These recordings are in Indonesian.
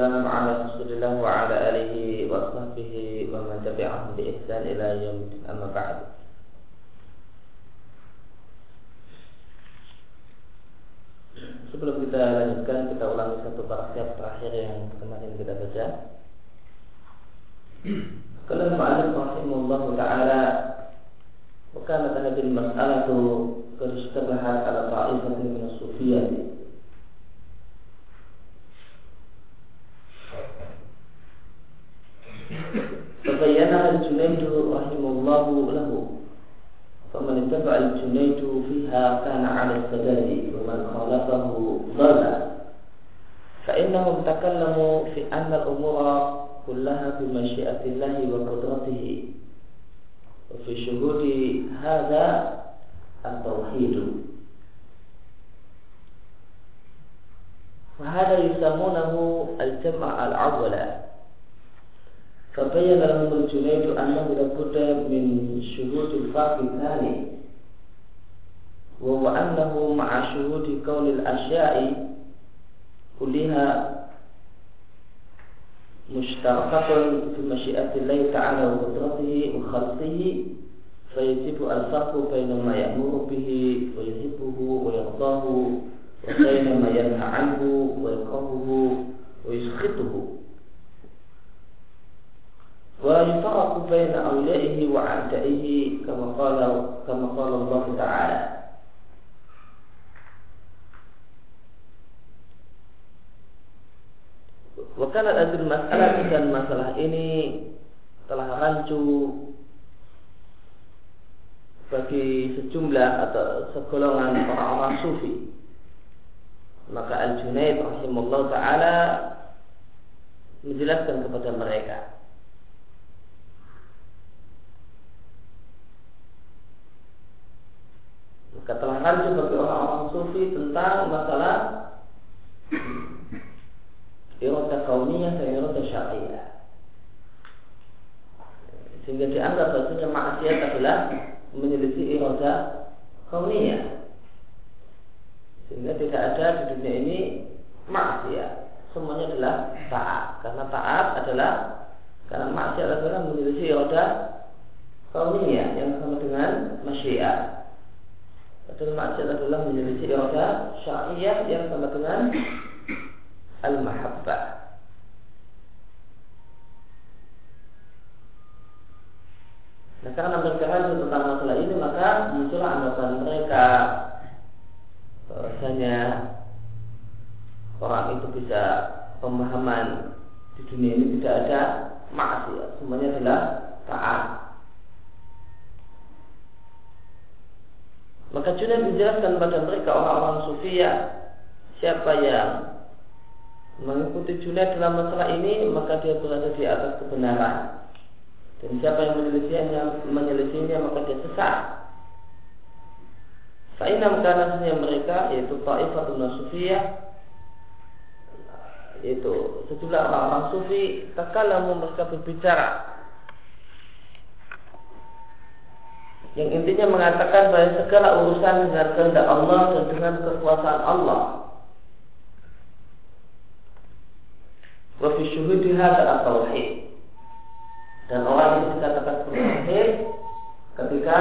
والسلام على رسول الله وعلى آله وصحبه ومن تبعهم بإحسان إلى يوم الدين أما بعد Sebelum kita lanjutkan, kita ulangi satu paragraf terakhir yang kemarin kita baca. Kalau Ma'alif rahimahullah ta'ala وكانت هذه المسألة قد اشتبهت على طائفة من الصوفية Maka Al-Junaid rahimahullah taala menjelaskan kepada mereka Maka telah rancu bagi orang-orang sufi tentang masalah irada kauniyah dan irada syariah. Sehingga dianggap bahasanya maksiat adalah menyelisih irada kauniyah. Sehingga tidak ada di dunia ini maksiat. Semuanya adalah taat. Karena taat adalah karena maksiat adalah menyelisih irada kauniyah yang sama dengan masyiat. Padahal maksiat adalah menyelisih irada syariah yang sama dengan al-mahabbah. Nah karena mereka tentang masalah ini maka muncullah anggapan mereka bahwasanya orang itu bisa pemahaman di dunia ini tidak ada maksiat, semuanya adalah taat. Maka Junaid menjelaskan pada mereka orang-orang sufia siapa yang mengikuti Junaid dalam masalah ini maka dia berada di atas kebenaran. Dan siapa yang menyelesaikannya menyelesaikannya maka dia sesat Fa'inam kanasnya mereka yaitu Ta'ifatul Nasufiyah yaitu sejumlah orang-orang sufi takalamu mereka berbicara. Yang intinya mengatakan bahwa segala urusan dengan kehendak Allah dan dengan kekuasaan Allah. Wa fi syuhudi hadza tauhid. Dan orang yang dikatakan bertauhid ketika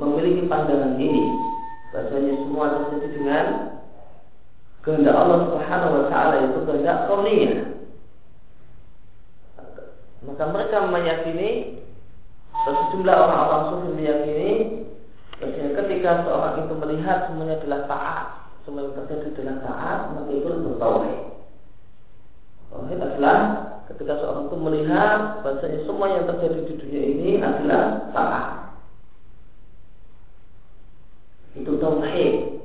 memiliki pandangan ini bahasanya semua terjadi dengan kehendak Allah Subhanahu wa taala itu kehendak kauniyah maka mereka meyakini sejumlah orang-orang sufi meyakini bahasanya ketika seorang itu melihat semuanya adalah taat semua yang terjadi adalah taat maka itu bertauhid Tauhid adalah ketika seorang itu melihat bahasanya semua yang terjadi di dunia ini adalah salah. Itu tauhid.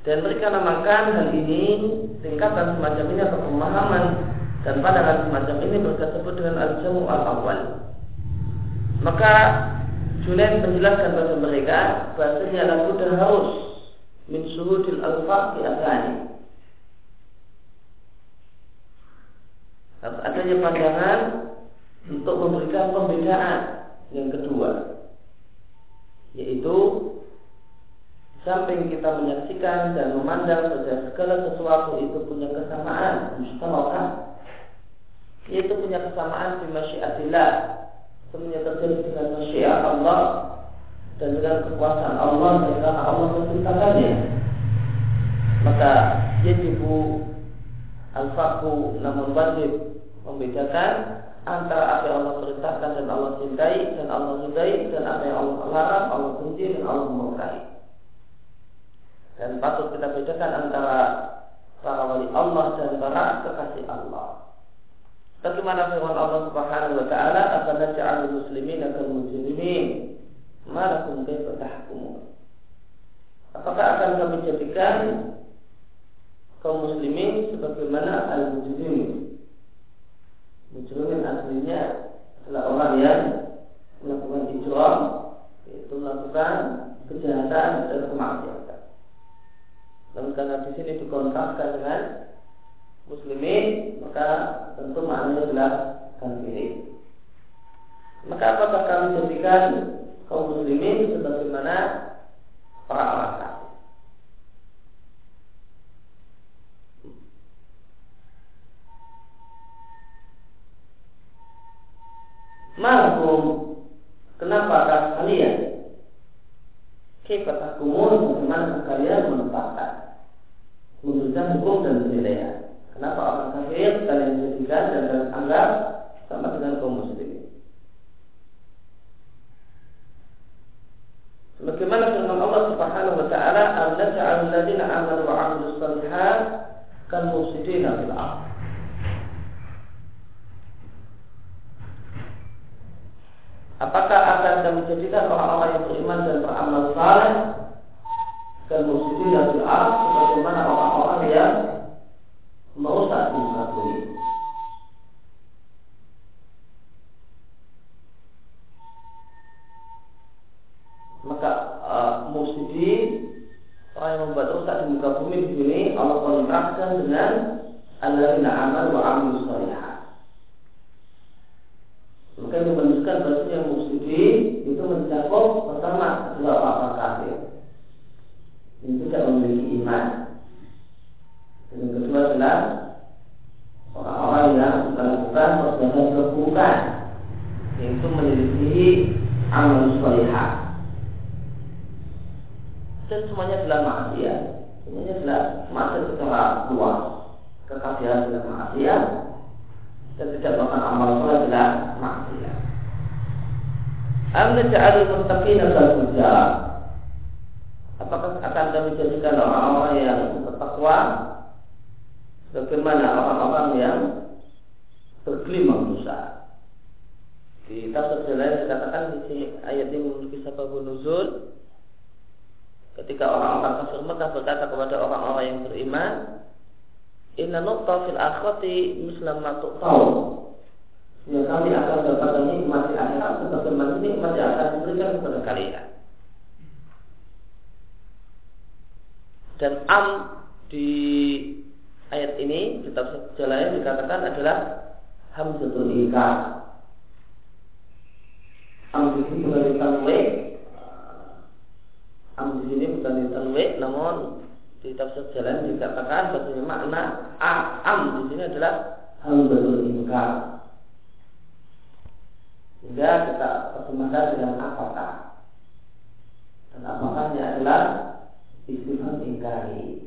Dan mereka namakan hal ini tingkatan semacam ini atau pemahaman dan pandangan semacam ini berkata dengan al-jamu al-awwal. Maka Junaid menjelaskan kepada mereka bahasanya lagu dan harus min suhudil alfaq di. Harus adanya pandangan untuk memberikan pembedaan. Yang kedua yaitu samping kita menyaksikan dan memandang pada segala sesuatu itu punya kesamaan mustamawah yaitu punya kesamaan di masyiatillah semuanya terjadi dengan masyiat Allah dan dengan kekuasaan Allah dan karena Allah menciptakannya maka yajibu al-faku namun wajib membedakan antara apa yang Allah perintahkan dan Allah cintai dan Allah cintai dan apa yang Allah larang, Allah benci dan Allah murkai. Dan patut kita bedakan antara para wali Allah dan para kekasih Allah. Bagaimana firman Allah Subhanahu wa taala, "Akan naj'alul muslimin kal mujrimin?" Malakum kaifa tahkumun? Apakah akan kami jadikan kaum muslimin sebagaimana al-mujrimin? Kekafiran adalah maksiat dan tidak melakukan amal soleh adalah maksiat. Am naj'alul muttaqina kal apakah akan kami jadikan orang-orang yang bertakwa bagaimana orang-orang yang bergelimang dosa. Di tafsir lain dikatakan di sini ayat ini memiliki sebab nuzul ketika orang-orang kafir Mekah berkata kepada orang-orang yang beriman Inna nukta fil akhirati mislam ma tahu Ya kami akan dapat nikmat di akhirat sebagaimana nikmat yang akan diberikan kepada kalian. Dan am di ayat ini di tafsir jalan dikatakan adalah hamzatul ikar. Am di sini bukan ditanwe. Am di sini bukan ditanwe, namun di tafsir jalan dikatakan bahwasanya makna am di sini adalah hamzatul ikar. Sehingga kita terjemahkan dengan apakah. Dan apakahnya adalah istifham ingkari.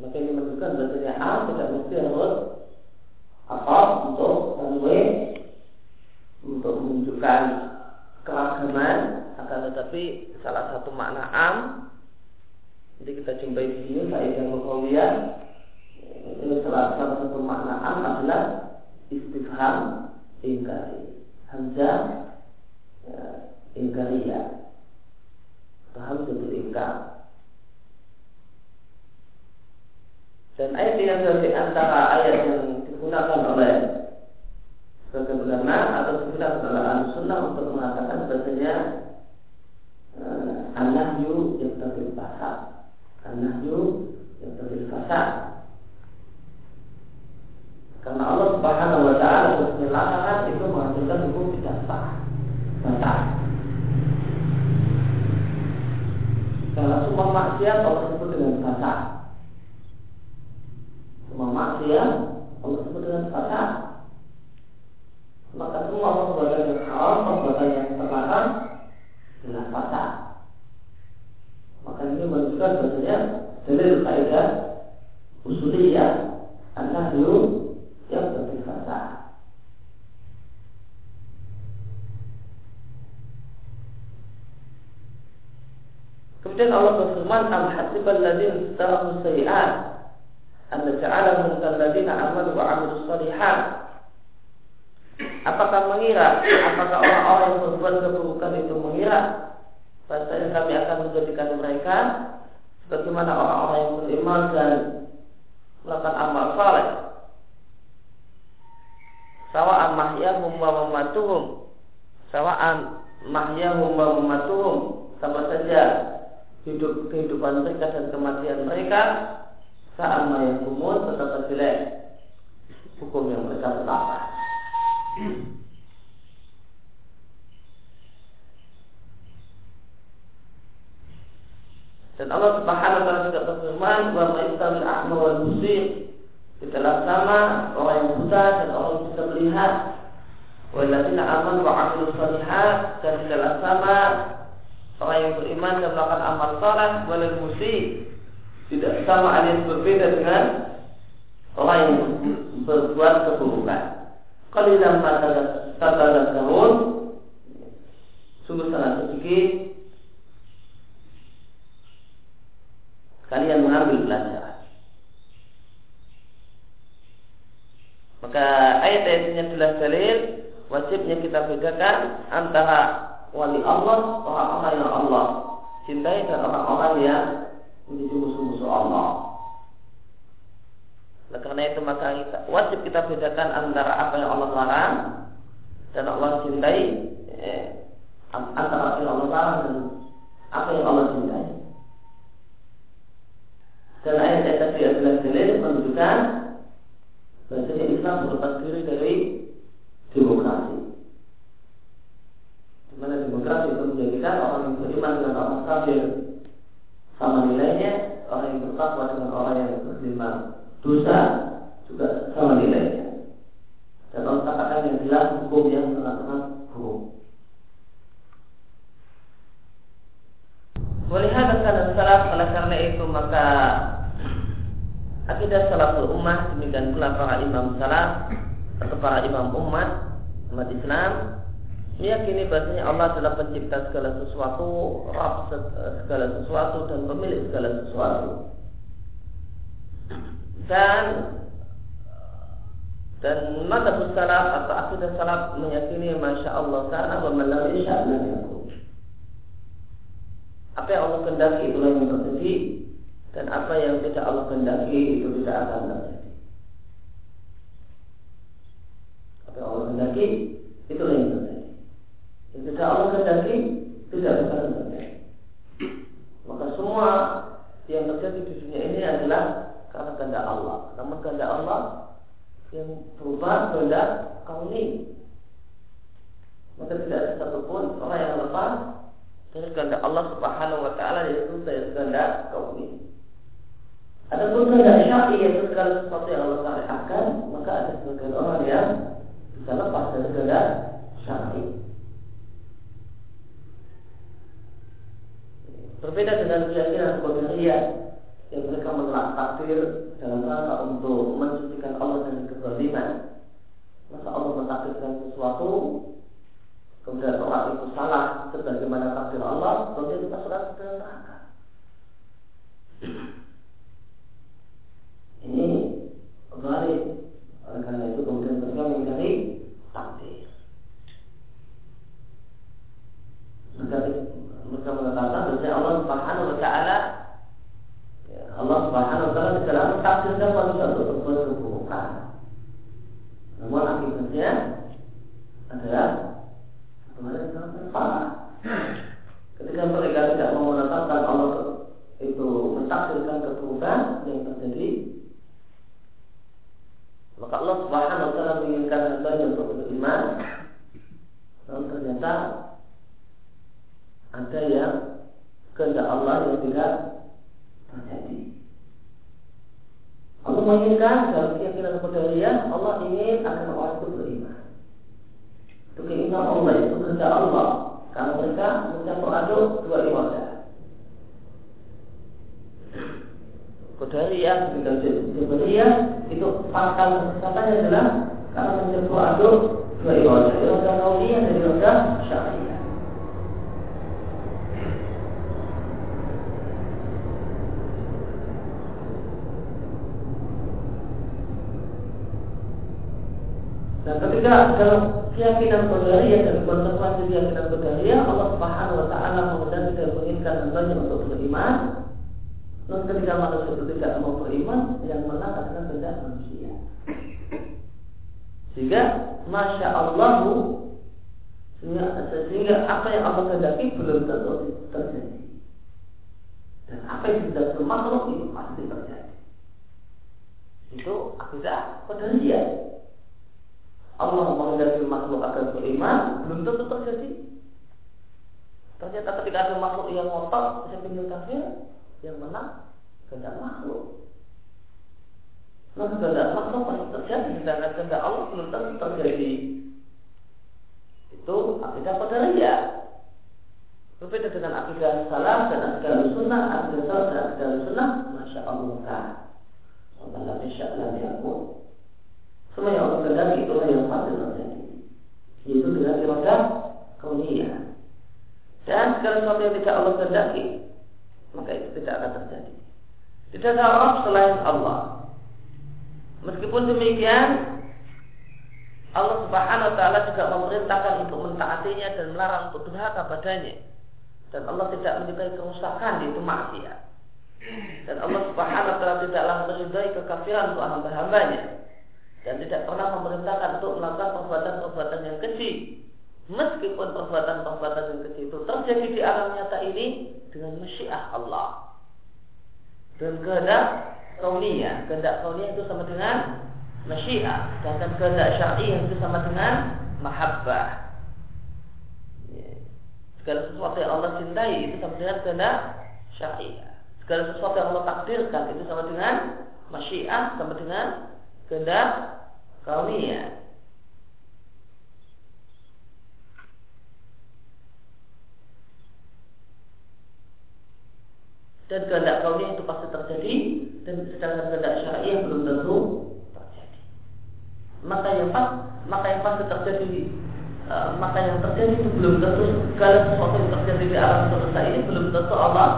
Maka ini menunjukkan bahasanya A tidak mesti harus apa untuk tanwe untuk menunjukkan keragaman tetapi salah satu makna am jadi kita jumpai di sini saya yang mengkawiyah ini salah satu makna am adalah istifham ingkari. Hamzah ya, ingkariyah betul ingkar. Dan ayat yang dari antara ayat yang digunakan oleh sebagai ulama atau digunakan oleh sunnah untuk mengatakan bahasanya an-nahyu yang terbil fasad an-nahyu yang terbil fasad karena Allah Subhanahu wa taala larangan itu menghasilkan hukum tidak sah. Fasad. maksiat Allah sebut dengan fasad. Semua maksiat Allah sebut dengan fasad. Maka semua perbuatan yang haram, perbuatan yang terlarang adalah fasad. Maka ini menunjukkan bahasanya dalil kaidah usuliyah an-nahyu yang lebih fasad. Kemudian Allah berfirman, "Am hasibal ladzina istarahu sayi'at an naj'alahum kal ladzina amanu wa 'amilus shalihat." Apakah mengira, apakah orang-orang yang berbuat keburukan itu mengira bahasanya kami akan menjadikan mereka bagaimana orang-orang yang beriman dan melakukan amal saleh. Sawa'an mahyahum wa mamatuhum. Sawa'an mahyahum wa mamatuhum. Sama saja hidup kehidupan mereka dan kematian mereka saat mayat umur tetap jelek hukum yang mereka tetapkan. Dan Allah Subhanahu wa taala juga berfirman bahwa istamil a'ma wal musir tidaklah sama orang yang buta dan orang yang bisa melihat. Walladzina amanu wa 'amilus shalihat dan tidaklah sama orang yang beriman dan melakukan amal saleh boleh musik tidak sama alias berbeda dengan orang yang berbuat keburukan. Qalilan ma tahun sungguh sangat sedikit kalian mengambil pelajaran. Maka ayat-ayatnya jelas dalil wajibnya kita bedakan antara wali Allah, orang-orang yang Allah cintai dan orang-orang yang menjadi musuh-musuh Allah. Oleh karena itu maka kita, wajib kita bedakan antara apa yang Allah larang dan Allah cintai, antara apa yang Allah dan apa yang Allah cintai. Dan ayat-ayat tadi adalah dalil menunjukkan bahwa Islam berlepas diri dari demokrasi mana demokrasi itu menjadikan orang yang beriman dengan orang kafir sama nilainya, orang yang bertakwa dengan orang yang beriman dosa juga sama nilainya. Dan Allah katakan yang jelas hukum yang sangat-sangat buruk. Melihat dan salaf oleh karena itu maka akidah salaful ummah demikian pula para imam salaf atau para imam umat umat Islam meyakini bahasanya Allah adalah pencipta segala sesuatu, Rabb segala sesuatu dan pemilik segala sesuatu. Dan dan mata salaf atau akidah salaf meyakini masya Allah karena melalui sya'nan Apa yang Allah kendaki itulah yang terjadi dan apa yang tidak Allah kendaki itu tidak akan terjadi. Apa yang Allah kendaki itulah yang terjadi. Ketika Allah kehendaki tidak bisa terjadi. Maka semua yang terjadi di dunia ini adalah karena kehendak Allah. Namun kehendak Allah yang berubah kehendak kauni. Maka tidak ada satupun orang yang lepas dari kehendak Allah Subhanahu Dan ketika dalam keyakinan qadariyah dan konsekuensi keyakinan qadariyah Allah Subhanahu wa taala mengendaki dan menginginkan hambanya untuk beriman. Dan ketika manusia itu tidak mau beriman, yang menang adalah kehendak manusia. Sehingga masya Allah sehingga, sehingga apa yang Allah kehendaki belum tentu terjadi. Dan apa yang tidak makhluk itu pasti terjadi. Itu akidah qadariyah. Allah menghendaki makhluk akan beriman belum tentu terjadi. Ternyata ketika ada makhluk yang ngotot, pinggir kafir, yang menang kehendak makhluk. Nah, kehendak makhluk pasti terjadi, sedangkan kehendak Allah belum tentu terjadi. Itu akidah qadariyah. Berbeda dengan akidah salah dan akidah sunnah, akidah salah dan akidah sunnah, masya Allah. Allah insya Allah yakun. Semua yang Allah kehendaki itulah yang pasti terjadi. Yaitu dengan iradah kauniyah. Dan segala sesuatu yang tidak Allah kehendaki, maka itu tidak akan terjadi. Tidak ada Rabb selain Allah. Meskipun demikian, Allah Subhanahu wa taala juga memerintahkan untuk mentaatinya dan melarang untuk durhaka padanya. Dan Allah tidak menyukai kerusakan itu maksiat. Dan Allah Subhanahu wa taala tidaklah meridai kekafiran untuk hamba-hambanya dan tidak pernah memerintahkan untuk melakukan perbuatan-perbuatan yang keji. Meskipun perbuatan-perbuatan yang keji itu terjadi di alam nyata ini dengan masyiah Allah. Dan kehendak kauniyah kehendak kauniyah itu sama dengan masyiah. Dan kehendak syar'i itu sama dengan mahabbah. Ya. segala sesuatu yang Allah cintai itu sama dengan kehendak syar'i segala sesuatu yang Allah takdirkan itu sama dengan masyiah sama dengan kehendak kauniyah. Dan kehendak kauniyah itu pasti terjadi dan sedangkan kehendak syariah belum tentu terjadi. Maka yang pas, maka yang pasti terjadi uh, maka yang terjadi itu belum tentu segala sesuatu yang terjadi di alam semesta ini belum tentu Allah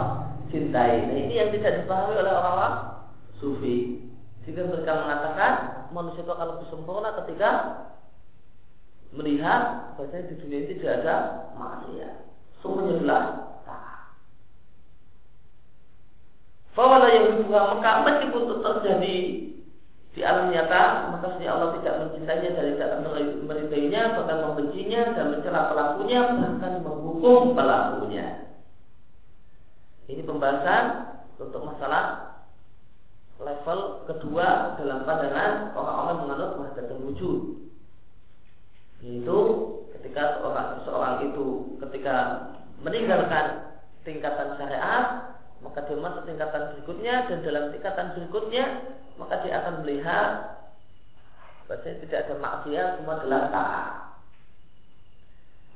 cintai. Nah ini yang tidak dipahami oleh orang-orang sufi. Sehingga mereka mengatakan manusia itu akan lebih sempurna ketika melihat bahwa di dunia ini tidak ada maksiat. Semuanya adalah taat. Yang dibuka Mekah meskipun itu terjadi di alam nyata, maka sebenarnya Allah tidak mencintainya dan tidak meridainya, bahkan membencinya dan mencela pelakunya, bahkan menghukum pelakunya. Ini pembahasan untuk masalah level kedua dalam pandangan orang-orang menganut wahdatul wujud. Yaitu ketika seorang seorang itu ketika meninggalkan tingkatan syariat maka dia masuk tingkatan berikutnya dan dalam tingkatan berikutnya maka dia akan melihat bahwa tidak ada maksiat semua adalah taat.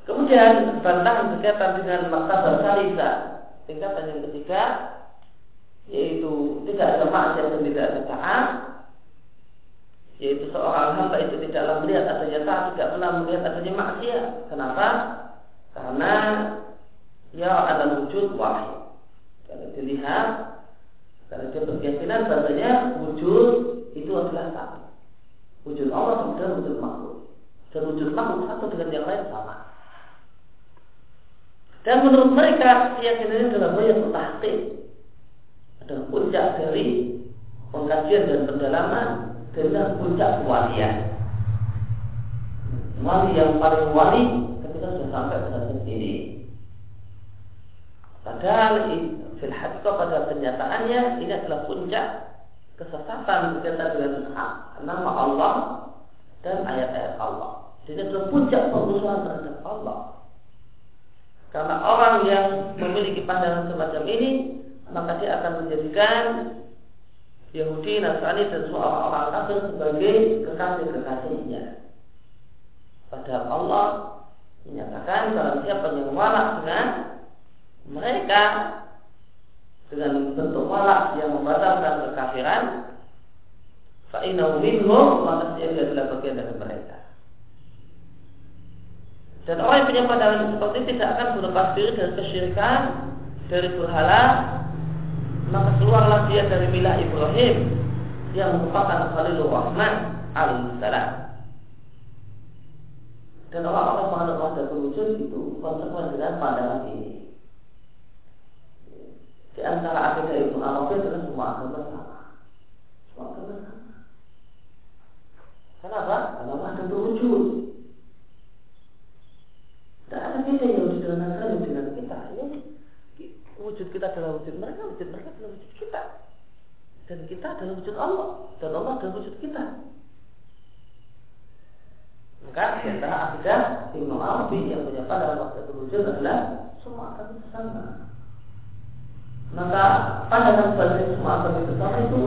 Kemudian bantahan berkaitan dengan maktabar salisa tingkatan yang ketiga yaitu tidak ada maksiat dan tidak ada taat yaitu seorang hamba itu tidaklah melihat adanya taat tidak pernah melihat adanya maksiat. Kenapa? Karena ya ada wujud wahid karena dilihat karena dia berkeyakinan bahasanya wujud itu adalah satu wujud Allah dan wujud makhluk. Dan wujud makhluk satu dengan yang lain sama. Dan menurut mereka keyakinan ini adalah banyak tahqiq dan puncak dari pengkajian dan pendalaman dengan puncak kewalian. Wali yang paling wali ketika sudah sampai pada titik ini. Padahal fil pada kenyataannya ini adalah puncak kesesatan berkaitan dengan nama Allah dan ayat-ayat Allah. Jadi adalah puncak pengusuhan terhadap Allah. Karena orang yang memiliki pandangan semacam ini maka dia akan menjadikan Yahudi, Nasrani dan semua orang-orang kafir sebagai kekasih-kekasihnya. Padahal Allah menyatakan kalau siapa yang walak dengan mereka dengan bentuk walak yang membatalkan kekafiran, fa'inahu minhum maka dia adalah bagian dari mereka. Dan orang yang punya pandangan seperti tidak akan berlepas diri dari kesyirikan, dari berhala, maka keluarlah dia dari milah Ibrahim yang merupakan Khalilur Rahman alaihissalam. Dan orang-orang menghadap wahdatul wujud itu konsekuen dengan pandangan ini. Di antara akidah Ibnu Arabi adalah semua agama sama. Semua agama sama. Kenapa? Karena wahdatul wujud. Tidak ada beda yang Nasrani dengan wujud kita adalah wujud mereka, wujud mereka adalah wujud kita. Dan kita adalah wujud Allah, dan Allah adalah wujud kita. Maka di antara akidah Ibnu Arabi yang punya pada waktu wujud adalah semua akan sama. Maka pandangan sebagai semua akan sama itu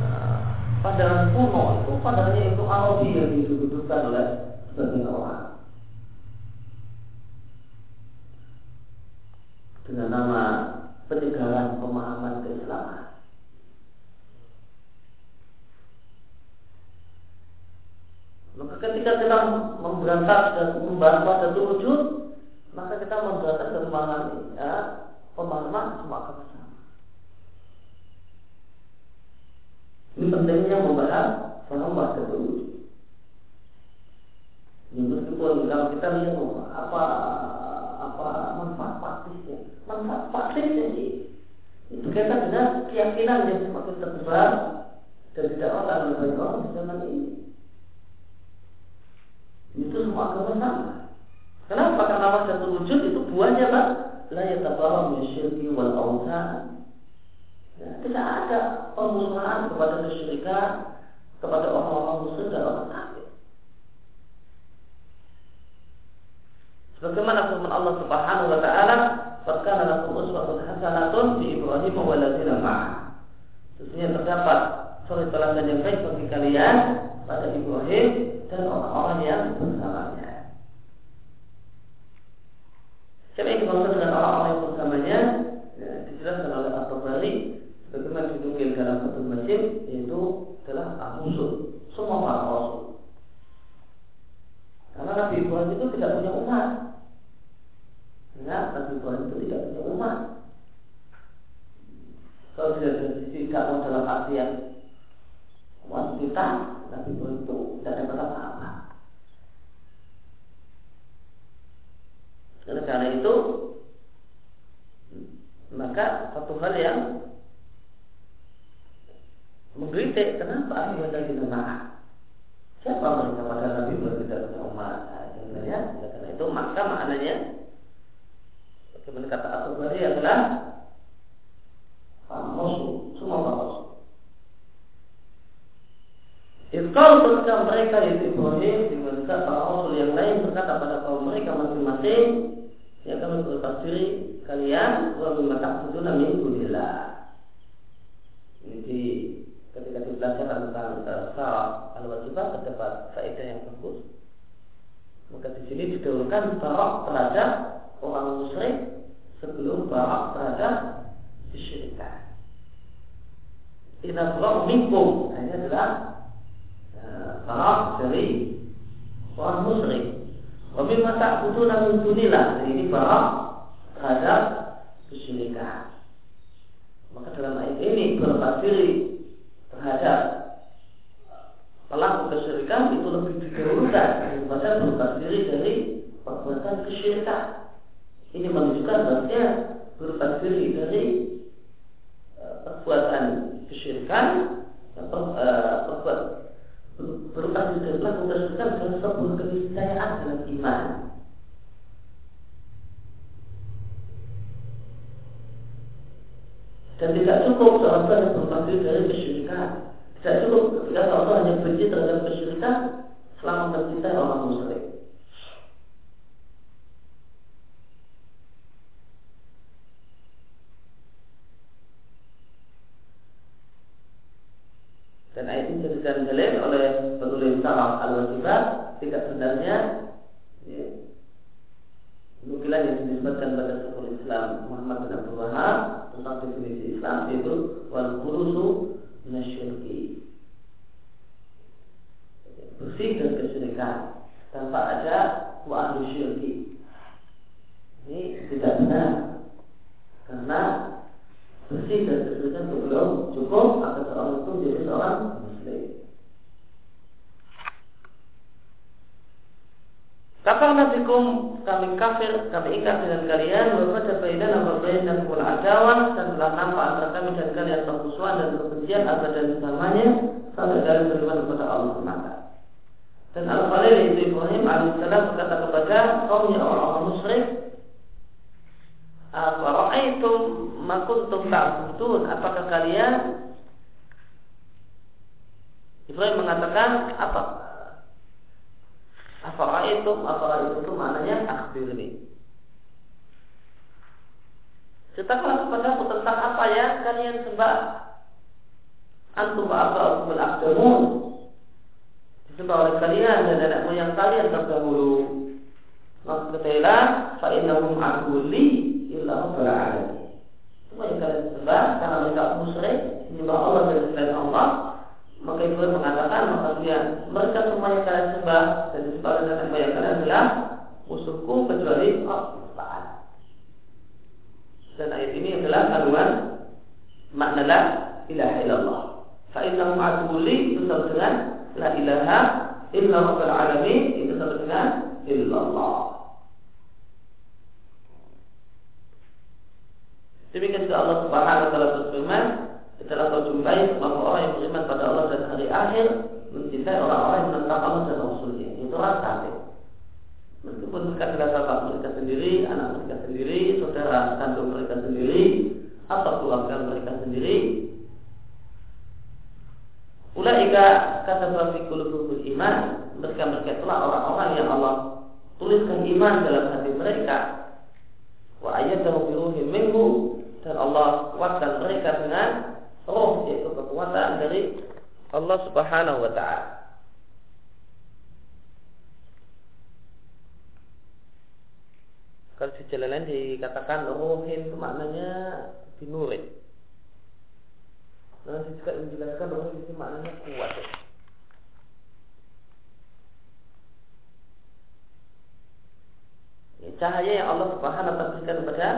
uh, pandangan kuno itu pandangannya itu Arabi yang didudukkan oleh sebagian orang. Dengan nama penyegaran pemahaman keislaman. Maka ketika kita memberantas dan membahas pada wujud, maka kita memberantas memahami ya, pemahaman semua akan sama. Ini pentingnya membahas paham pada wujud. Ini meskipun kalau kita lihat apa manfaat praktisnya sih itu kaitan dengan keyakinan yang semakin tersebar dan tidak oleh banyak orang di zaman ini. Itu semua agama sama. Kenapa? Karena wajah wujud itu buahnya pak. La yatabarra min syirki wal awsan ya, tidak ada pemusnahan kepada kesyirikan kepada orang-orang musyrik dan orang kafir. Bagaimana firman Allah Subhanahu wa taala, "Fakana lakum uswatun hasanatun fi Ibrahim wa ladzina ma'ah." Sesungguhnya terdapat suri teladan yang baik bagi kalian pada Ibrahim dan orang-orang yang bersamanya. Siapa yang dimaksud dengan orang-orang yang bersamanya? Ya, dijelaskan oleh At-Tabari bagaimana dinukil dalam satu masjid yaitu adalah musuh semua para rasul. Karena Nabi Ibrahim itu tidak punya umat. Ya, Nabi Ibrahim itu tidak punya umat. Kalau tidak tidak mau dalam artian umat kita, Nabi Ibrahim itu tidak dapat apa-apa. Oleh karena itu, maka satu hal yang menggelitik kenapa ibadah kita marah. Siapa mereka pada Nabi Ibrahim tidak punya umat? Nah, sebenarnya, karena itu maka maknanya Bagaimana kata At-Tabari adalah musuh, semua musuh. Kalau ketika mereka itu Ibrahim dengan para Rasul yang lain berkata pada kaum mereka masing-masing, ya kami berlepas diri kalian wa mimma ta'buduna min dunillah. Ini di ketika dipelajari tentang uh, al-wajibat terdapat faedah yang bagus. Maka di sini didahulukan barok terhadap orang musyrik sebelum barak terhadap kesyirikan. Kita belum minkum, nah, ini adalah uh, barak dari orang musyrik. Wabil masa butuh namun dunilah, nah, ini barak terhadap kesyirikan. Maka dalam ayat ini berlepas diri terhadap pelaku kesyirikan itu lebih didahulukan daripada berlepas diri dari perbuatan kesyirikan. Ini menunjukkan bahwa berlepas diri dari perbuatan kesyirikan perbuatan berlepas diri dari pelaku kesyirikan adalah sebuah keniscayaan iman. Dan tidak cukup seorang yang berlepas diri dari kesyirikan. Tidak cukup ketika seorang hanya benci terhadap kesyirikan selama mencintai orang musyrik. dijadikan dalil oleh penulis Sarah al-Wajibat tidak sebenarnya ya, nukilan yang dinisbatkan pada Syekhul Islam Muhammad bin Abdul Wahab tentang definisi Islam yaitu wal kurusu nasyirki bersih dari kesyirikan tanpa ada wa syirki ini tidak benar karena bersih dan kesyirikan belum cukup agar seorang itu menjadi seorang muslim. Kafar nabikum kami kafir, kami ingkar dengan kalian nama bain dan kul adawah dan telah nampak antara kami dan kalian permusuhan dan kebencian dan selamanya sampai dari beriman kepada Allah semata. Dan Al-Khalil itu Ibrahim alaihissalam berkata kepada kaumnya orang-orang musyrik, itu makuntum ta'budun Apakah kalian Ibrahim mengatakan apa? Itu apa itu maknanya akhbirni. Ceritakanlah kepada aku tentang apa ya kalian sembah. Antum apa aku aqdamun. Disembah oleh kalian dan nenek moyang kalian terdahulu. Maka ketahuilah fa innahum rabbil alamin. Semua yang kalian sembah karena mereka musyrik menyembah Allah dan selain Allah maka ibu mengatakan maka dia mereka semua yang kalian sembah dan disembah oleh nenek moyang kalian adalah musuhku kecuali Allah dan ayat ini adalah kandungan makna la ilaha illallah. Fa innahum aduli itu sama dengan la ilaha illa rabbil alamin itu sama dengan illallah. Demikian juga Allah Subhanahu wa taala berfirman, "Telah kau jumpai bahwa orang yang beriman pada Allah dan hari akhir mencintai orang-orang yang menentang Allah dan Rasulnya." Itu orang kafir. Meskipun mereka adalah bapak mereka sendiri, anak mereka sendiri, saudara kandung mereka sendiri, atau keluarga mereka sendiri, Ulaika kata Bapak kulubul iman Mereka mereka itulah orang-orang yang Allah Tuliskan iman dalam hati mereka Wa ayatahu biruhim minhu dan Allah kuatkan mereka dengan roh yaitu kekuatan dari Allah Subhanahu wa taala. Kalau di dikatakan rohin itu maknanya binurin. Nanti juga menjelaskan rohin itu maknanya kuat. Ya. Cahaya yang Allah Subhanahu wa taala berikan kepada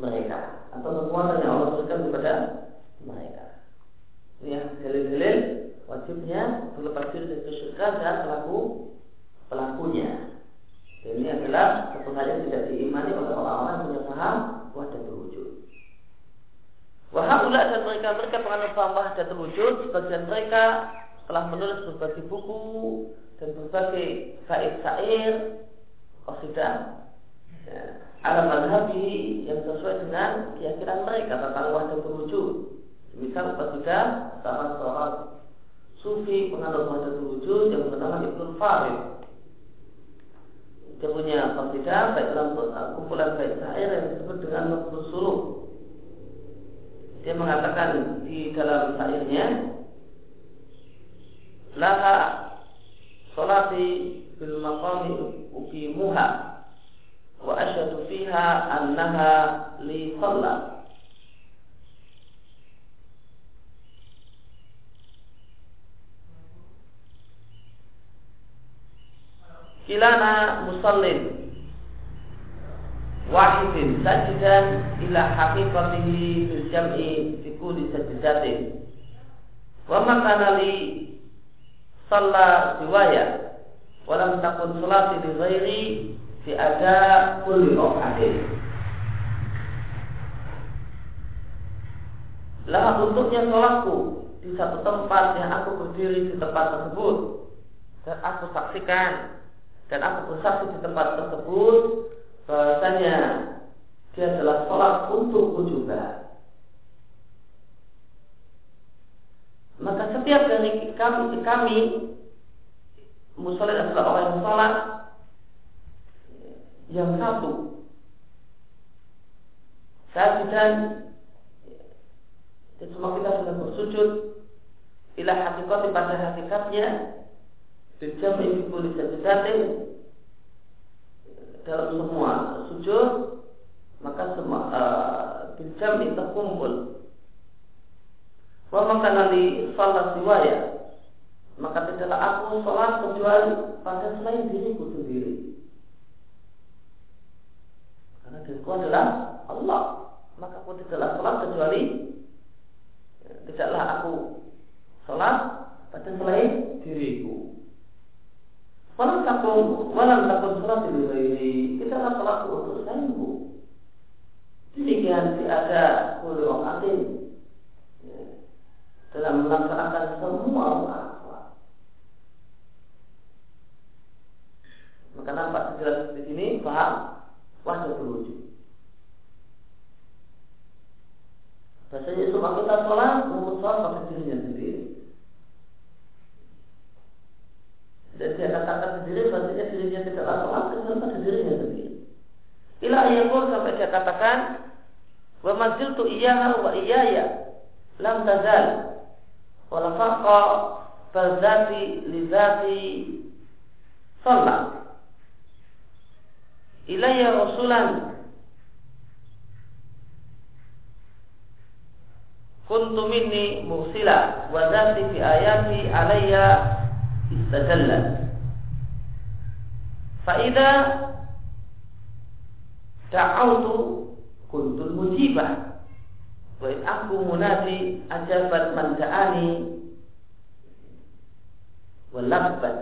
mereka atau kekuatan yang Allah berikan kepada mereka. Yang dalil-dalil wajibnya berlepas diri dari kesyirikan dan pelaku pelakunya. Dan ini adalah satu hal yang tidak diimani oleh orang-orang yang paham wahdatul wujud. Wahaula dan mereka mereka penganut paham wahdatul wujud, sebagian mereka telah menulis berbagai buku dan berbagai syair-syair, qasidah, ya, ala madhabi yang sesuai dengan keyakinan mereka tentang wahdatul wujud. Misal ketika salah seorang sufi penganut wahdatul wujud yang bernama Ibnu Farid. Dia punya qasidah baik dalam kumpulan baik syair yang disebut dengan Nafsul. Dia mengatakan di dalam syairnya Laha Salati bil maqami uqimuha wa asyhadu fiha annaha li shalla kilana musallin wahidin sajidan ila haqiqatihi bil jam'i fi kulli sajdatin wa makana li salla riwayat walam takun salati li ghairi fi ada kulli rokaatin. Lah untuknya sholatku di satu tempat yang aku berdiri di tempat tersebut dan aku saksikan dan aku bersaksi di tempat tersebut bahasanya dia adalah sholat untukku juga. Maka setiap dari kami, kami musolit adalah orang yang sholat yang satu sajidan dan semua kita sudah bersujud ila hakikat pada hakikatnya Dijam ini boleh jadi dalam semua sujud maka semua uh, ini terkumpul. Wa maka nanti salat siwaya maka tidaklah aku sholat kecuali pada selain diriku sendiri. Karena diriku adalah Allah, maka aku tidaklah sholat kecuali tidaklah aku sholat pada selain diriku. Walam takun walam takun sholat ini kita lah sholat untuk selainku. Demikian ada kulur atin ya, dalam melaksanakan semua akhlak. Maka nampak jelas di sini paham wajib berwujud. Bahasanya semua kita sholat, untuk sholat pada dirinya sendiri. Dan dia katakan sendiri bahasanya dirinya tidaklah sholat kecuali pada dirinya sendiri. Ila ayakul sampai dia katakan wa tu iya wa iyaya lam tazal wala faqa fazati li zati sholat ilayya rasulan kuntu minni mursila wa zati fi ayati alayya istadallat Fa'idha da'autu kuntul mujibah. Wa aku munadi ajabat man da'ani Wa labbat.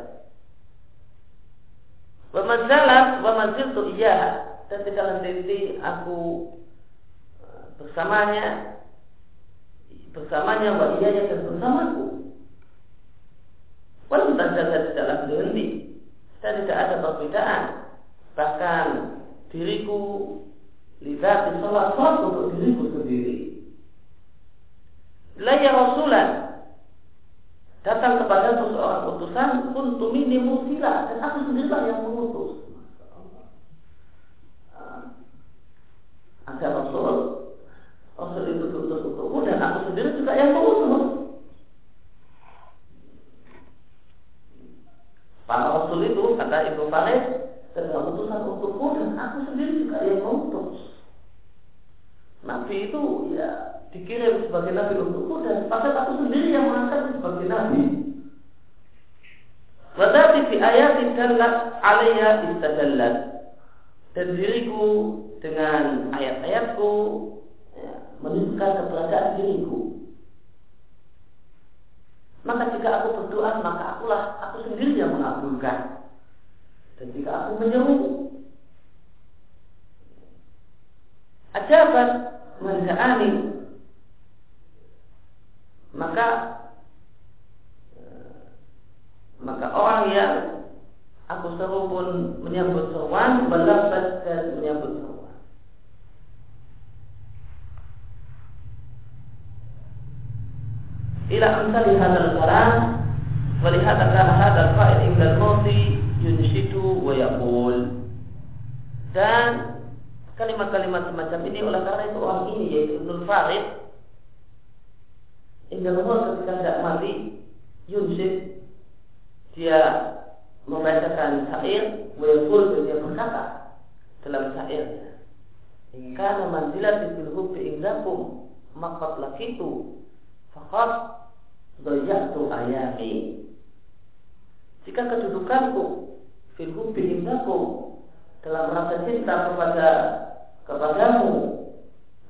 Wa manzalat wa manziltu iya Dan tidak nanti aku eh, bersamanya bersamanya wa iya dan bersamaku Walaupun tidak tidaklah berhenti dan tidak ada perbedaan. Bahkan diriku lihat di sholat sholat untuk diriku sendiri. Laya Rasulan datang kepada seseorang utusan pun tumini musila dan aku sendirilah yang mengutus. Ada Rasul, Rasul itu diutus untukmu dan aku sendiri juga yang mengutus. Para Rasul itu Farid adalah utusan untukku dan aku sendiri juga yang mengutus. Nabi itu ya dikirim sebagai nabi untukku dan pada aku sendiri yang mengangkat sebagai nabi. Wadati fi ayatin dallat alaiya istadallat dan diriku dengan ayat-ayatku ya, menunjukkan keberadaan diriku. Maka jika aku berdoa, maka akulah aku sendiri yang mengabulkan. Dan jika aku menyeru, ajabat menja'ani, maka maka orang yang aku seru pun menyambut seruan, berlapas dan menyambut seruan. ila amsali hadzal kalam wa li hadzal qa'id inda al-mauti yunshidu wa yaqul. Dan kalimat-kalimat semacam ini oleh karena itu orang ini yaitu Ibnu Farid Allah ketika tidak mati Yunshid Dia membacakan syair Wayakul dan dia berkata Dalam syairnya Karena manzilat fil hubbi indakum Makat lakitu Fakat Doyatu ayami. Jika kedudukanku Filhu bihindaku Dalam rasa cinta kepada Kepadamu.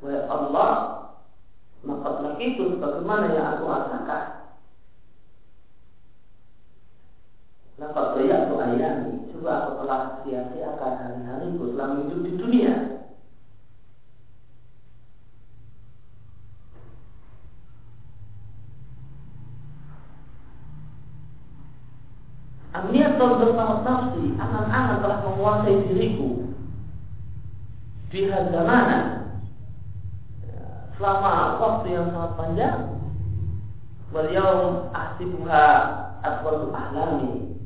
Wahai Allah Maka lagi itu bagaimana yang aku rasakan Lakat doyatu ayami Coba aku telah sia-siakan sangat panjang. Beliau ahsibuha atwatu ahlami.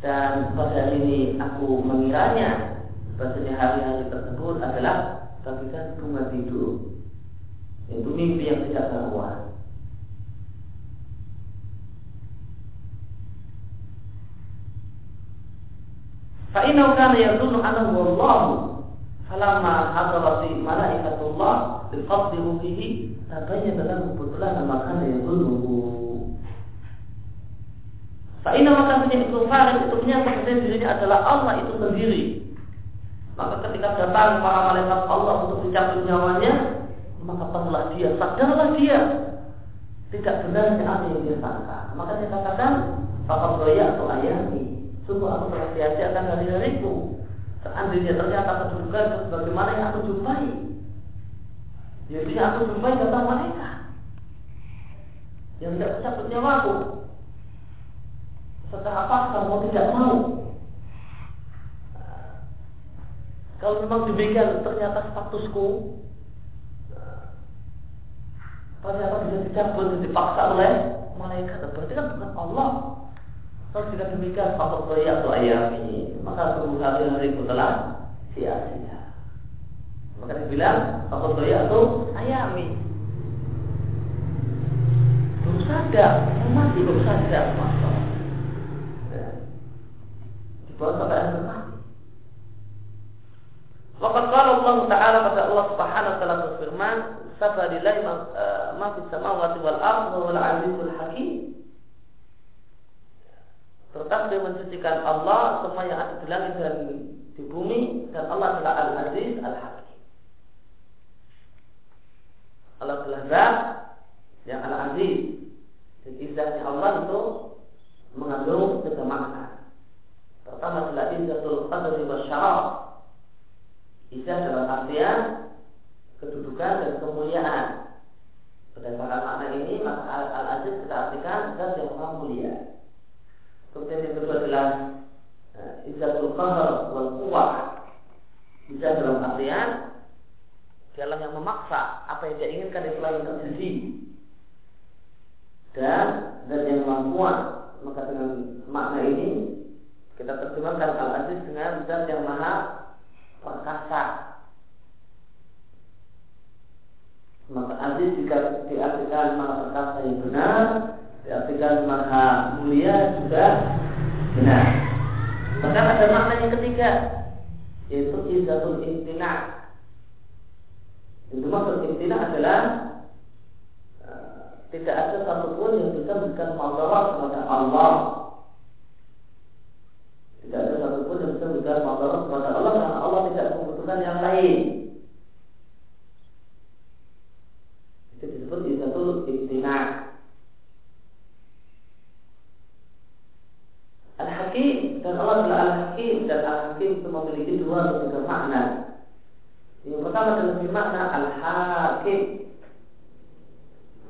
Dan pada hari ini aku mengiranya bahasanya hari-hari tersebut adalah bagikan bunga tidur. Itu mimpi yang tidak terkuat Fa'inau kana yadunu anahu Allah falamma hadarati malaikatullah bifadli ruhihi tabayyana lahu butlan ma kana yadhunnuhu Fa'inau maka punya farid itu punya dirinya adalah Allah itu sendiri. Maka ketika datang para malaikat Allah untuk dicabut nyawanya maka tahulah dia, sadarlah dia. Tidak benarnya apa yang dia sangka. Maka dia katakan Fakal doya atau ayami Sungguh aku telah sia-siakan hari-hariku. Seandainya ternyata kedudukan sebagaimana yang aku jumpai. Jadi aku jumpai datang mereka yang tidak cabut nyawaku. Setelah apa kamu tidak mau? Kalau memang demikian ternyata statusku ternyata bisa dicabut dipaksa oleh malaikat berarti kan bukan Allah kalau jika demikian faktor doya atau ayami maka seluruh hari itu telah sia-sia. Maka dibilang faktor doya atau ayami. Belum sadar, mati belum sadar masalah. Ya. Di bawah sampai akhir mati. Qala Allah Ta'ala pada Allah Subhanahu wa taala berfirman, "Sabalillahi ma fis samawati wal ardi wa hakim." Beliau mensucikan Allah semua yang ada di langit dan di bumi dan Allah adalah Al-Aziz Al-Hakim. Allah adalah Zat yang Al-Aziz. Dan izzahnya Allah itu mengandung tiga makna. Pertama adalah izzatul qadri wa syaraf. Izzah dalam artian kedudukan dan kemuliaan. Berdasarkan makna ini, maka Al-Aziz kita artikan zat yang mulia. Kemudian yang kedua adalah uh, Izzatul Qahar wal Quwah Izzah dalam artian Dalam yang memaksa Apa yang dia inginkan itu yang terjadi Dan Dan yang mampuan Maka dengan makna ini Kita terjemahkan Al-Aziz dengan Zat yang maha perkasa. Maka Aziz jika diartikan maha perkasa yang benar diartikan maha mulia juga benar. Maka ada makna yang ketiga yaitu izatul intina. Itu maksud intina adalah uh, tidak ada satupun yang bisa memberikan madarat kepada Allah. Tidak ada satupun yang bisa memberikan madarat kepada Allah karena Allah tidak membutuhkan yang lain. Itu disebut izatul intina. Al-Hakim dan Allah adalah Al-Hakim dan Al-Hakim itu dua atau tiga makna. Yang pertama adalah makna Al-Hakim.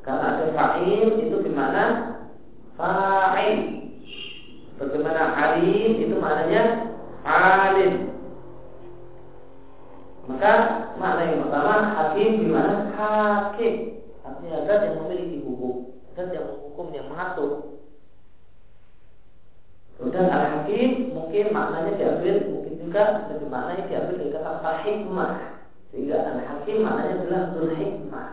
Karena ada fa'il itu di mana fa'il. Bagaimana alim itu maknanya alim. Maka makna yang pertama hakim di mana hakim. Artinya ada yang memiliki hukum, dan yang menghukum, yang mengatur. Kemudian al-hakim mungkin maknanya diambil juga bisa dimaknai diambil dari kata hikmah. Sehingga al-hakim maknanya adalah zul hikmah.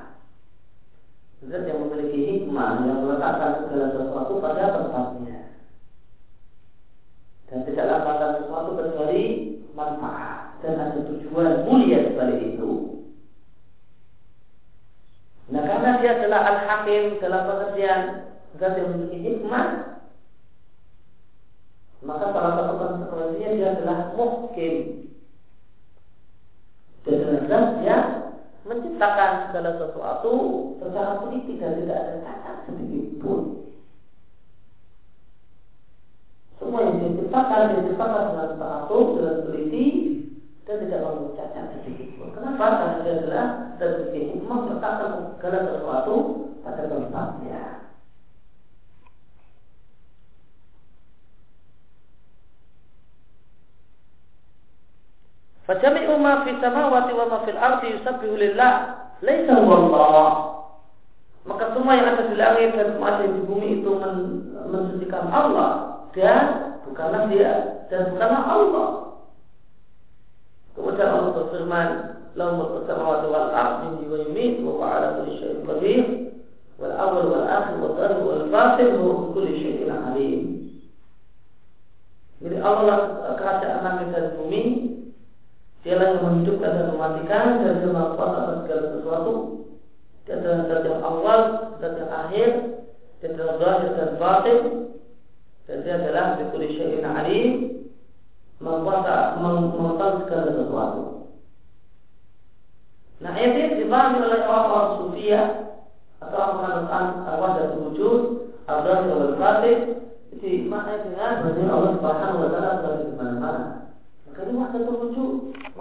Zat yang memiliki hikmah yang meletakkan segala sesuatu pada tempatnya. Dan tidaklah pada sesuatu kecuali manfaat dan ada tujuan mulia sebalik itu. Nah karena dia adalah al-hakim dalam pengertian zat yang memiliki hikmah, maka salah satu konsekuensinya dia adalah. Dia adalah yang menciptakan segala sesuatu secara teliti dan tidak ada cacat sedikit pun. Semua yang diciptakan diciptakan dengan teratur, dengan teliti dan tidak cacat sedikit pun. Kenapa? Karena dia adalah dan hikmah meletakkan segala sesuatu pada tempatnya. Fajami'u ma fi samawati wa ma fil ardi yusabbihu lillah laisa Allah. Maka semua yang ada di langit dan semua yang di bumi itu men mensucikan Allah dan bukanlah dia dan bukanlah Allah. Kemudian Allah berfirman, "Lahu mulku samawati wal ardi wa yumiitu wa huwa 'ala kulli syai'in qadir." Wal awwal wal akhir wal zahir wal batin wa kulli syai'in 'alim. Jadi Allah kerajaan langit dan bumi Dialah yang menghidupkan dan mematikan Dan dia melakukan atas segala sesuatu. Dia adalah zat yang awal Zat yang akhir Dia adalah zahir dan batin. Dan dia adalah Bikuli syai'in alim Mempuasa Mengetahui segala sesuatu. Nah ini dipahami oleh orang-orang sufia Atau orang mengatakan Allah dan wujud Allah dan batin maknanya dengan Bahwa Allah subhanahu wa ta'ala berada di mana-mana. Maka ini wahdatul wujud Maka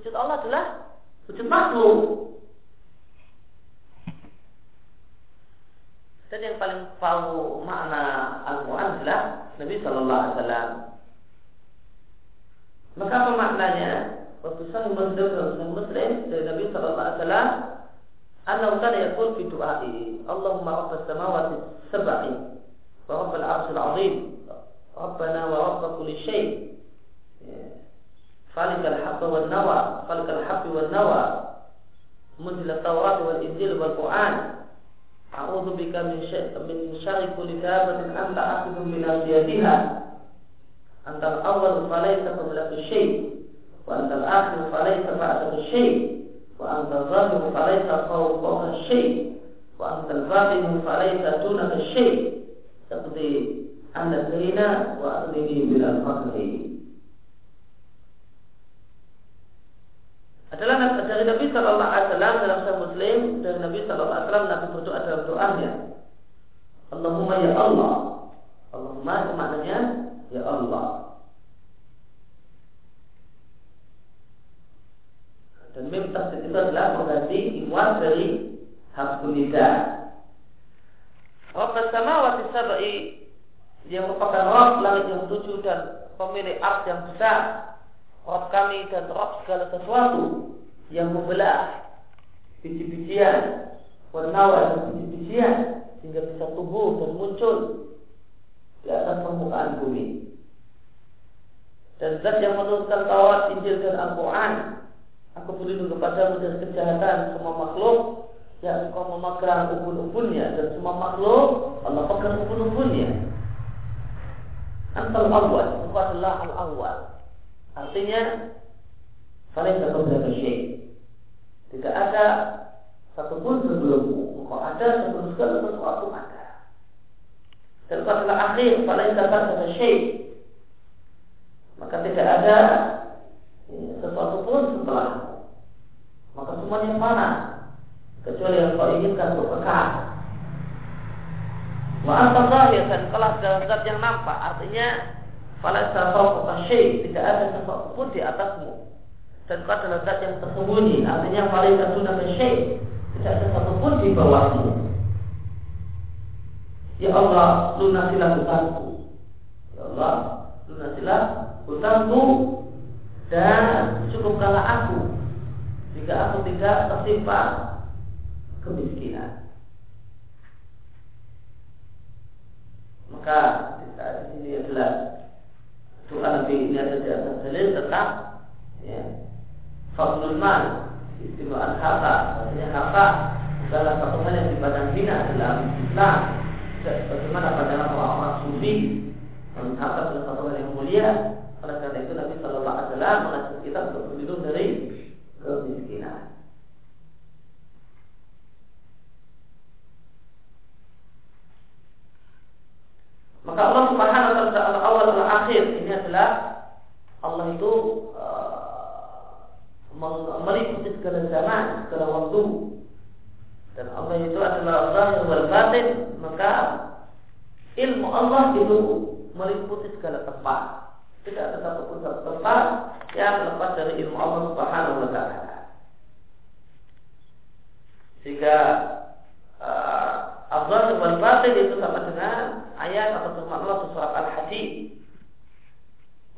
wujud Allah adalah Wujud makhluk Dan yang paling tahu makna Al-Quran adalah Nabi Sallallahu Alaihi Wasallam. Maka apa maknanya? Waktu Muslim Muslim dari Nabi Sallallahu Alaihi Wasallam, Annahu kana yaqul fi du'a'i, Allahumma rabbas samawati sab'i wa rabbal arshil 'azim, Rabbana wa rabb kulli. فلك الحب والنوى فلك الحب والنوى. منزل التوراة والإنجيل والقرآن. أعوذ بك من من شر كل دابة أنت أخذ من أسيادها أنت الأول فليس قبلك شيء وأنت الآخر فليس بعدك شيء وأنت الظاهر فليس فوقك شيء وأنت الباطن فليس دونك شيء. تقضي أن الدين وأغنني من الفقر. Adalah dari Nabi Shallallahu Alaihi Wasallam dalam Sahih Muslim dari Nabi Shallallahu Alaihi Wasallam Nabi berdoa dalam doanya. Allahumma ya Allah. Allahumma itu maknanya ya Allah. Dan mim tafsir itu adalah mengganti iwan dari harfun nida. Rabbas samawati sab'i yang merupakan Rabb langit yang tujuh dan pemilik ars yang besar Rabb kami dan Rabb segala sesuatu yang membelah biji-bijian warna dan biji-bijian sehingga bisa tumbuh dan muncul di atas permukaan bumi. Dan zat yang menurunkan Taurat, Injil dan Al-Quran Aku berlindung kepada dari kejahatan semua makhluk Yang engkau memegang ubun-ubunnya Dan semua makhluk Allah pegang ubun-ubunnya Antal awal Engkau adalah al-awal Artinya Saling berkata syekh Tidak ada satupun sebelummu Engkau ada sebelum segala sesuatu ada. Dan adalah akhir Saling berkata syekh Maka tidak ada ya, Sesuatu pun setelah Maka semuanya mana Kecuali yang kau inginkan untuk kekal. Wa anta zahir dan kelas dalam zat yang nampak. Artinya Falasa fauqa syai' tidak ada sesuatu pun di atasmu. Dan kau adalah zat yang tersembunyi. Artinya falasa sunah syai' tidak sesuatu pun di bawahmu. Ya Allah, lunasilah hutangku. Ya Allah, lunasilah hutangku dan cukupkanlah aku jika aku tidak tertimpa kemiskinan. Maka di sini adalah doa Nabi ini ada di atas dalil tentang ya, fadlul mal istimewaan harta artinya harta adalah satu hal yang dipandang hina dalam Islam. Bagaimana pandangan orang-orang sufi dan harta adalah satu hal yang mulia. Oleh karena itu Nabi Alaihi Wasallam mengajak kita untuk berlindung dari kemiskinan. Maka Allah Subhanahu wa taala dan akhir ini adalah Allah itu uh, meliputi segala zaman, segala waktu. Dan Allah itu adalah zahir wal batin, maka ilmu Allah itu meliputi segala tempat. Tidak ada satupun satu tempat yang lepas dari ilmu Allah Subhanahu wa taala. Sehingga uh, Allah wal batin itu sama dengan ayat atau firman Allah Al-Hadid.